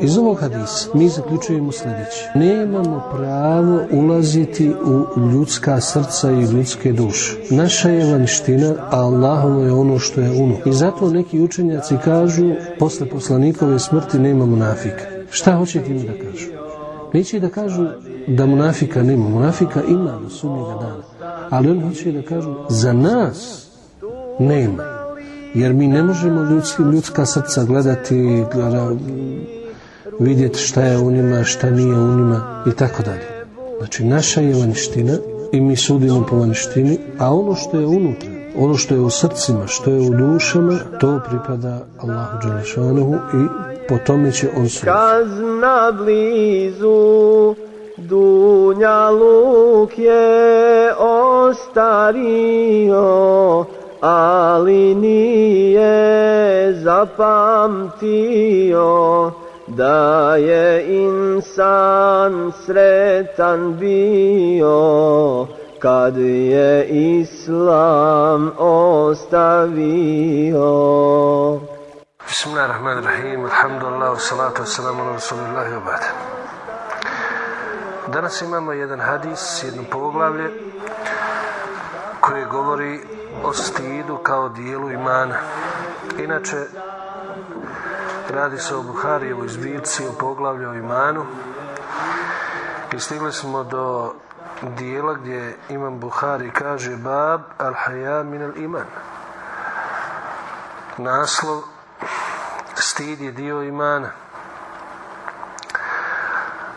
Iz ovog hadisa mi zaključujemo sljedeće. Nemamo pravo ulaziti u ljudska srca i ljudske duše. Naša je vanština, a Allahovo je ono što je uno. I zato neki učenjaci kažu, posle poslanikove smrti nema munafika. Šta hoće tim da kažu? Neće da kažu da munafika nema. Munafika ima do sudnjega dana. Ali oni hoće da kažu, za nas nema. Jer mi ne možemo ljudski, ljudska srca gledati, gleda, vidjeti šta je u njima, šta nije u njima i tako dalje. Znači naša je vaniština i mi sudimo po vaništini, a ono što je unutra, ono što je u srcima, što je u dušama, to pripada Allahu Đelešanohu i po tome će on suditi. Kazna blizu, dunja luk je ostario, ali nije zapamtio da je insan sretan bio kad je islam ostavio. Bismillahirrahmanirrahim, alhamdulillah, salatu wassalamu ala rasulillahi wa ba'da. Danas imamo jedan hadis, jedno poglavlje koje govori o stidu kao dijelu imana. Inače, radi se o Buharijevoj zbirci, o poglavlju o imanu i stigli smo do dijela gdje imam Buhari kaže bab al haja min al iman naslov stid je dio imana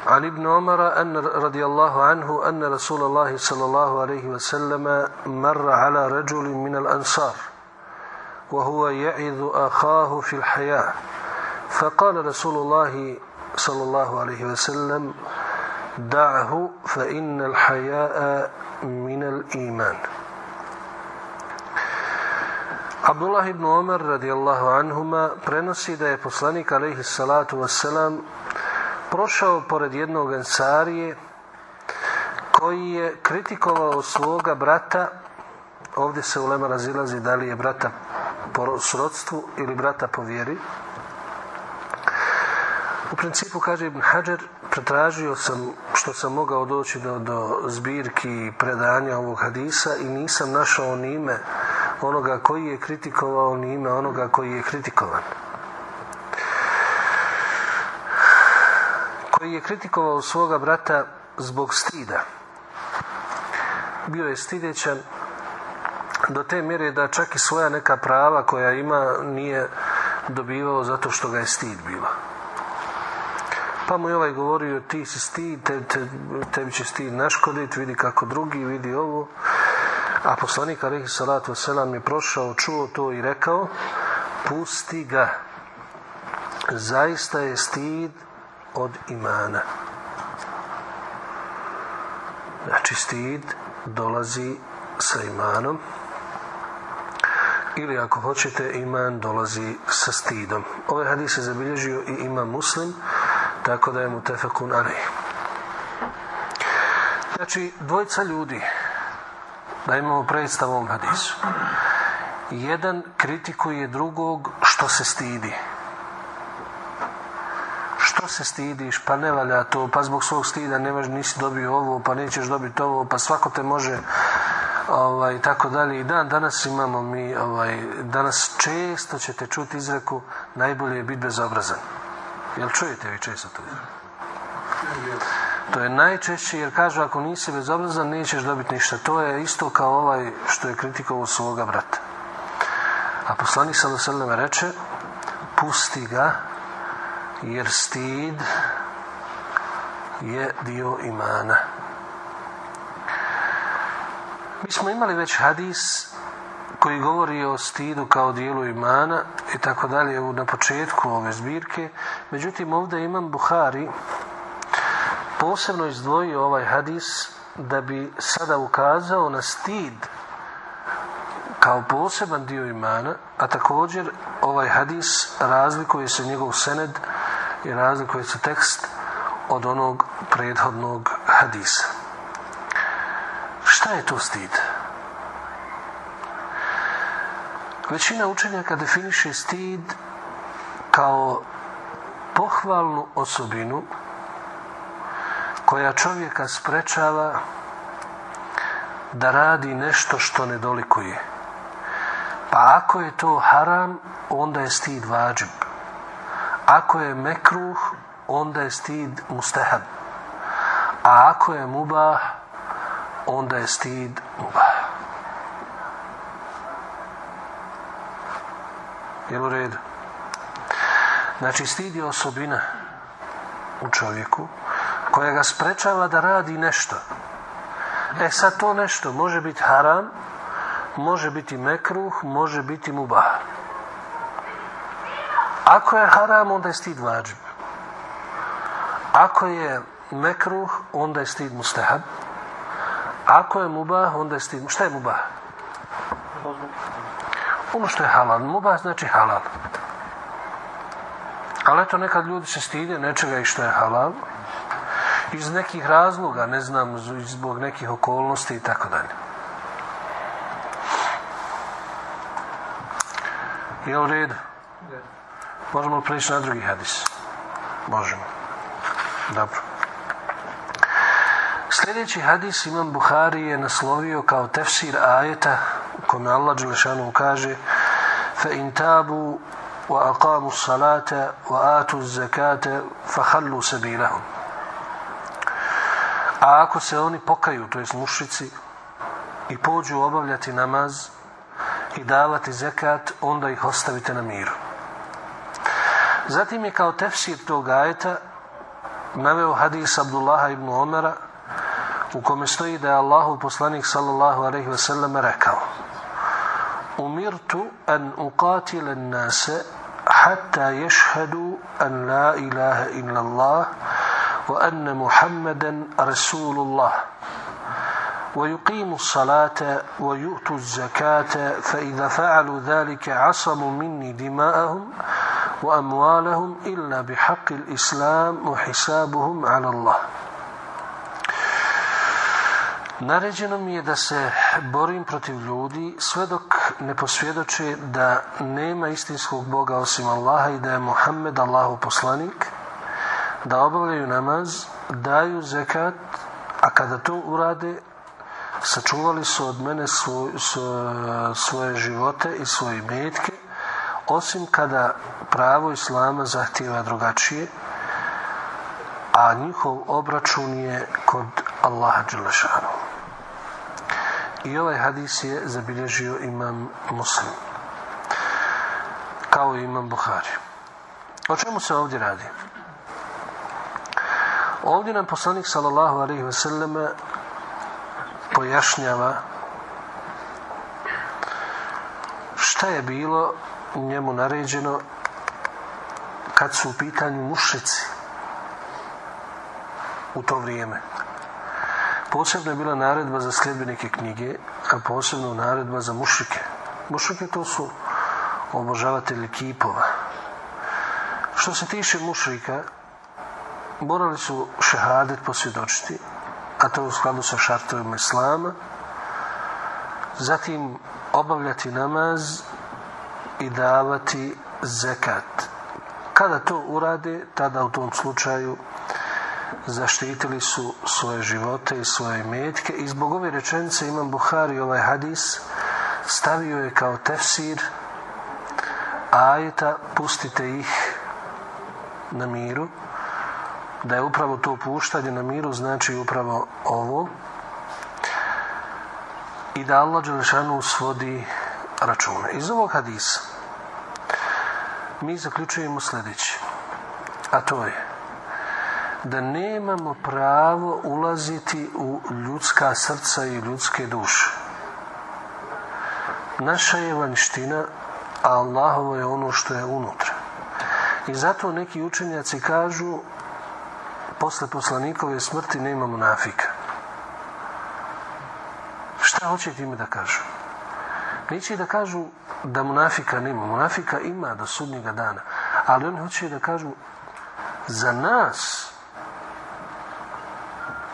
عن ابن عمر أن رضي الله عنه أن رسول الله صلى الله عليه وسلم مر على رجل من الأنصار وهو يعظ أخاه في الحياة فقال رسول الله صلى الله عليه وسلم دعه فإن الحياء من الإيمان Abdullah ibn Omar radijallahu anhuma prenosi da je poslanik alaihi salatu wassalam prošao pored jednog ensarije koji je kritikovao svoga brata ovdje se ulema razilazi da li je brata po srodstvu ili brata po vjeri u principu kaže Ibn Hajar pretražio sam što sam mogao doći do, do zbirki predanja ovog hadisa i nisam našao ni ime onoga koji je kritikovao ni ime onoga koji je kritikovan koji je kritikovao svoga brata zbog stida. Bio je stidećan do te mjere da čak i svoja neka prava koja ima nije dobivao zato što ga je stid bilo. Pa mu je ovaj govorio ti si stid, te, te, tebi će stid naškoditi, vidi kako drugi, vidi ovo. A poslanik Alihi Salatu Veselam je prošao, čuo to i rekao pusti ga. Zaista je stid od imana. Znači stid dolazi sa imanom ili ako hoćete iman dolazi sa stidom. Ovaj hadis je zabilježio i ima muslim, tako da je mu tefekun ali. Znači, dvojica ljudi, da imamo predstav ovom hadisu. Jedan kritikuje drugog što se stidi što se stidiš, pa ne valja to, pa zbog svog stida nemaš, nisi dobio ovo, pa nećeš dobiti ovo, pa svako te može ovaj, tako dalje. I dan danas imamo mi, ovaj, danas često ćete čuti izreku najbolje je biti bezobrazan. Jel čujete vi često to? To je najčešće jer kažu ako nisi bezobrazan nećeš dobiti ništa. To je isto kao ovaj što je kritikovao svoga brata. A poslanik sallallahu reče pusti ga jer stid je dio imana. Mi smo imali već hadis koji govori o stidu kao dijelu imana i tako dalje na početku ove zbirke. Međutim, ovdje imam Buhari posebno izdvojio ovaj hadis da bi sada ukazao na stid kao poseban dio imana, a također ovaj hadis razlikuje se njegov sened i razlikuje se tekst od onog prethodnog hadisa. Šta je to stid? Većina učenjaka definiše stid kao pohvalnu osobinu koja čovjeka sprečava da radi nešto što ne dolikuje. Pa ako je to haram, onda je stid vađib. Ako je mekruh, onda je stid mustahab. A ako je mubah, onda je stid mubah. Jel u redu? Znači, stid je osobina u čovjeku koja ga sprečava da radi nešto. E sad to nešto može biti haram, može biti mekruh, može biti mubah. Ako je haram, onda je stid vađib. Ako je mekruh, onda je stid mustahab. Ako je mubah, onda je stid... Šta je mubah? Ono što je halal. Mubah znači halal. Ali eto, nekad ljudi se stide nečega i što je halal. Iz nekih razloga, ne znam, zbog nekih okolnosti i tako dalje. Je u redu? Možemo li preći na drugi hadis? Možemo. Dobro. Sljedeći hadis Imam Buhari je naslovio kao tefsir ajeta kome Allah Đelešanu kaže فَإِنْ تَابُوا وَأَقَامُوا الصَّلَاةَ وَآتُوا الزَّكَاةَ فَحَلُّوا سَبِيلَهُمْ A ako se oni pokaju, to jest mušici, i pođu obavljati namaz i davati zekat, onda ih ostavite na miru. Zatim je kao tefsir tog ajeta naveo hadis Abdullaha ibn Omera u kome stoji da je Allahu poslanik sallallahu alaihi sellem rekao Umirtu an uqatila nase hatta ješhadu an la ilaha illa Allah wa anna Muhammadan Rasulullah ويقيموا الصلاة ويؤتوا الزكاة فإذا فعلوا ذلك عصموا مني دماءهم وأموالهم إلا بحق الإسلام وحسابهم على الله Naređeno mi je da se borim protiv ljudi sve dok ne posvjedoče da nema istinskog Boga osim Allaha i da je Muhammed Allahu poslanik, da obavljaju namaz, daju zekat, a kada to urade, sačuvali su od mene svoj, svoje živote i svoje metke, osim kada pravo Islama zahtjeva drugačije, a njihov obračun je kod Allaha Đelešanu. I ovaj hadis je zabilježio imam muslim. Kao i imam Buhari. O čemu se ovdje radi? Ovdje nam poslanik sallallahu alaihi ve selleme pojašnjava šta je bilo njemu naređeno kad su u pitanju mušici u to vrijeme. Posebno je bila naredba za sljedbenike knjige, a posebno naredba za mušike. Mušike to su obožavatelji kipova. Što se tiče mušrika, morali su šehadet posvjedočiti, a to u skladu sa šartovima islama, zatim obavljati namaz i davati zekat. Kada to urade, tada u tom slučaju zaštitili su svoje živote i svoje metke i zbog ove rečenice imam Buhari ovaj hadis stavio je kao tefsir ajeta pustite ih na miru. Da je upravo to puštanje na miru znači upravo ovo. I da Allah Đelešanu svodi računa. Iz ovog hadisa mi zaključujemo sljedeće, a to je da nemamo pravo ulaziti u ljudska srca i ljudske duše. Naša je vanština, a Allahovo je ono što je unutra. I zato neki učenjaci kažu posle poslanikove smrti nema munafika. Šta hoće time da kažu? Neće da kažu da munafika nema. Munafika ima do sudnjega dana. Ali oni hoće da kažu za nas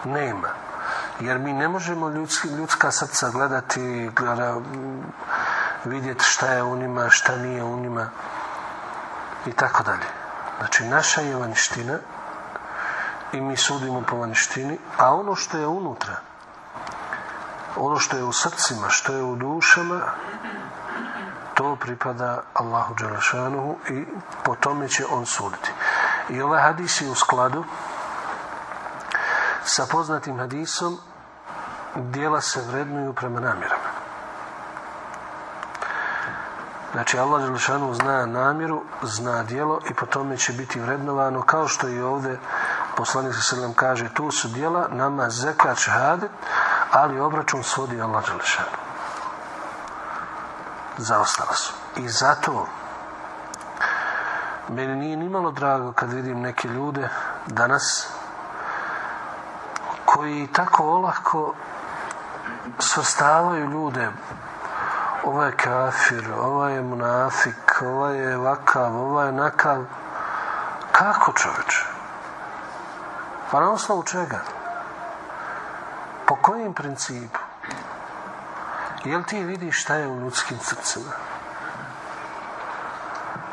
nema. Jer mi ne možemo ljudski, ljudska srca gledati, gleda, vidjeti šta je u njima, šta nije u njima i tako dalje. Znači, naša je vanština i mi sudimo po vanštini, a ono što je unutra, ono što je u srcima, što je u dušama, to pripada Allahu Đelešanuhu i po tome će on suditi. I ovaj hadis je u skladu sa poznatim hadisom dijela se vrednuju prema namjerama. Znači Allah Đelešanu zna namjeru, zna dijelo i po tome će biti vrednovano kao što i ovdje poslanik se kaže tu su dijela, nama zekat šehadet, ali obračun svodi Allah Đelešanu. Zaostala su. I zato meni nije nimalo drago kad vidim neke ljude danas koji tako olako svrstavaju ljude ovaj je kafir, ovaj je munafik, ovaj je vakav, ovaj je nakav. Kako čovječ? Pa na osnovu čega? Po kojem principu? Jel ti vidiš šta je u ljudskim srcima?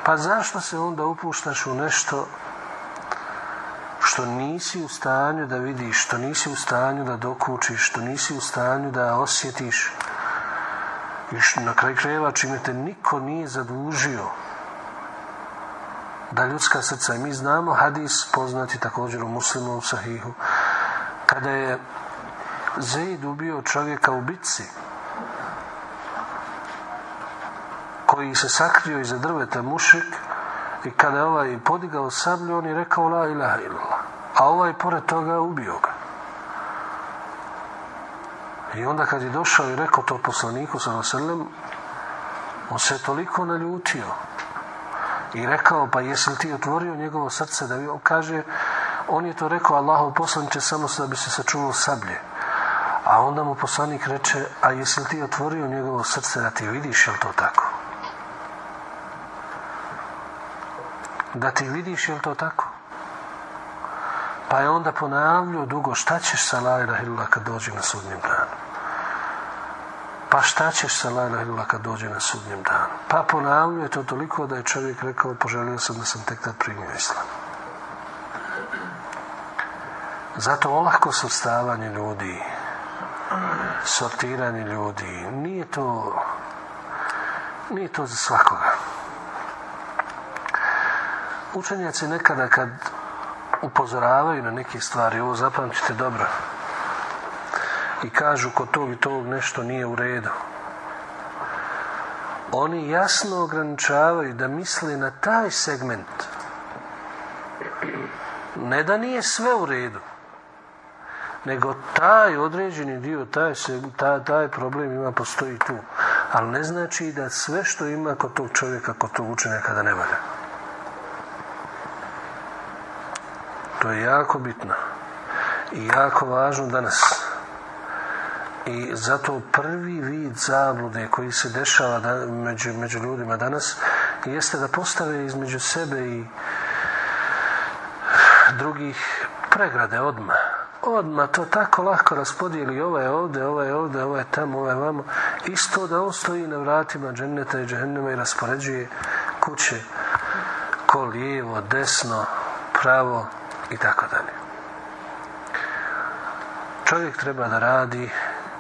Pa zašto se onda upuštaš u nešto što nisi u stanju da vidiš, što nisi u stanju da dokučiš, što nisi u stanju da osjetiš i na kraj krajeva čime te niko nije zadužio da ljudska srca, i mi znamo hadis poznati također u muslimu sahihu, kada je Zeid ubio čovjeka u bitci, koji se sakrio iza drveta mušik i kada je ovaj podigao sablju, on je rekao la ilaha illallah. A ovaj pored toga ubio ga. I onda kad je došao i rekao to poslaniku sallam, on se toliko naljutio i rekao pa jesi li ti otvorio njegovo srce da on kaže on je to rekao Allahov poslaniče samo da bi se sačuvao sablje. A onda mu poslanik reče a jesi li ti otvorio njegovo srce da ti vidiš je to tako? Da ti vidiš je to tako pa je onda ponavljao dugo šta ćeš sa la ilaha kad dođe na sudnjem danu? Pa šta ćeš sa la ilaha kad dođe na sudnjem danu? Pa ponavljao je to toliko da je čovjek rekao poželio sam da sam tek tad primio islam. Zato olako svrstavanje ljudi sortiranje ljudi nije to nije to za svakoga. Učenjaci nekada kad upozoravaju na neke stvari, ovo zapamćite dobro, i kažu kod tog i tog nešto nije u redu. Oni jasno ograničavaju da misle na taj segment. Ne da nije sve u redu, nego taj određeni dio, taj, taj, taj problem ima, postoji tu. Ali ne znači da sve što ima kod tog čovjeka, kod tog učenjaka da ne valja. To je jako bitno i jako važno danas. I zato prvi vid zablude koji se dešava među, među ljudima danas jeste da postave između sebe i drugih pregrade odma. Odma to tako lako raspodijeli, ovaj je ovdje, ovaj je ovdje, ovaj tamo, ovaj vamo. Isto da on stoji na vratima dženneta i džehennema i raspoređuje kuće ko lijevo, desno, pravo, i tako dalje. Čovjek treba da radi,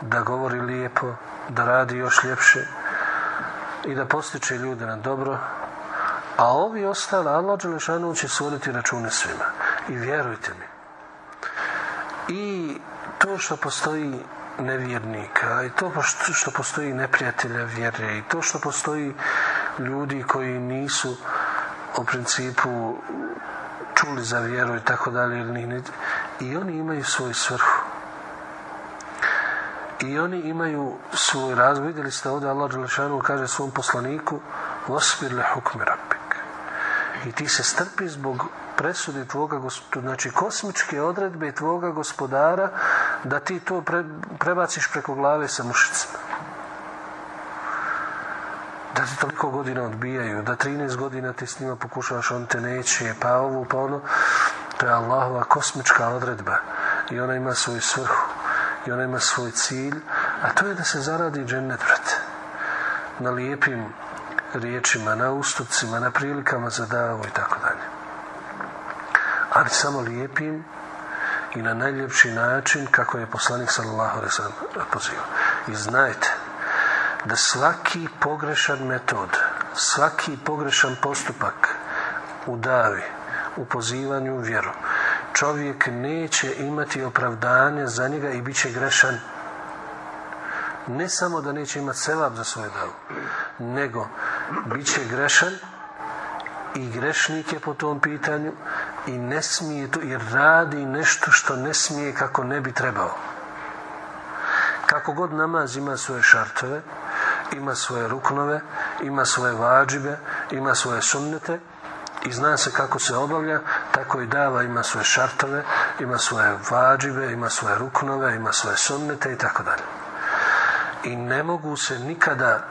da govori lijepo, da radi još ljepše i da postiče ljude na dobro, a ovi ostali, Allah Đelešanu će svoditi račune svima. I vjerujte mi. I to što postoji nevjernika i to što postoji neprijatelja vjere i to što postoji ljudi koji nisu u principu čuli za vjeru i tako dalje i oni imaju svoju svrhu. I oni imaju svoj razvoj. Vidjeli ste ovdje Allah Đelešanu kaže svom poslaniku Osbir le hukmi i ti se strpi zbog presudi tvoga znači kosmičke odredbe tvoga gospodara da ti to prebaciš preko glave sa mušicama. Da ti toliko godina odbijaju, da 13 godina ti s njima pokušavaš, on te neće, pa ovo, pa ono. To je Allahova kosmička odredba i ona ima svoju svrhu i ona ima svoj cilj, a to je da se zaradi džennet, brate. Na lijepim riječima, na ustupcima, na prilikama za davu i tako dalje. Ali samo lijepim i na najljepši način kako je poslanik sallallahu alejhi poziva. I znajte da svaki pogrešan metod, svaki pogrešan postupak u davi, u pozivanju u vjeru, čovjek neće imati opravdanje za njega i bit će grešan ne samo da neće imati sevap za svoje davu, nego bit će grešan i grešnik je po tom pitanju i ne smije to, jer radi nešto što ne smije kako ne bi trebao. Kako god namaz ima svoje šartove, ima svoje ruknove, ima svoje vađibe, ima svoje sunnete i zna se kako se obavlja, tako i dava ima svoje šartove, ima svoje vađibe, ima svoje ruknove, ima svoje sunnete i tako dalje. I ne mogu se nikada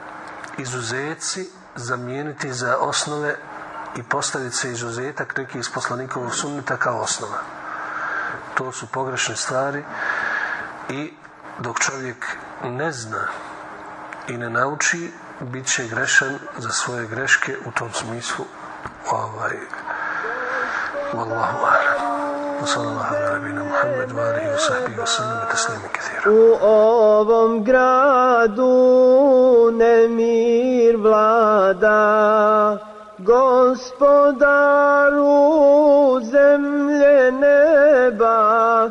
izuzeci zamijeniti za osnove i postaviti se izuzetak neki iz poslanikovog sunnita kao osnova. To su pogrešne stvari i dok čovjek ne zna i ne nauči, bit će grešan za svoje greške u tom smislu. Ovaj Wallahu a'lam. U ovom gradu nemir vlada Gospodaru zemlje neba,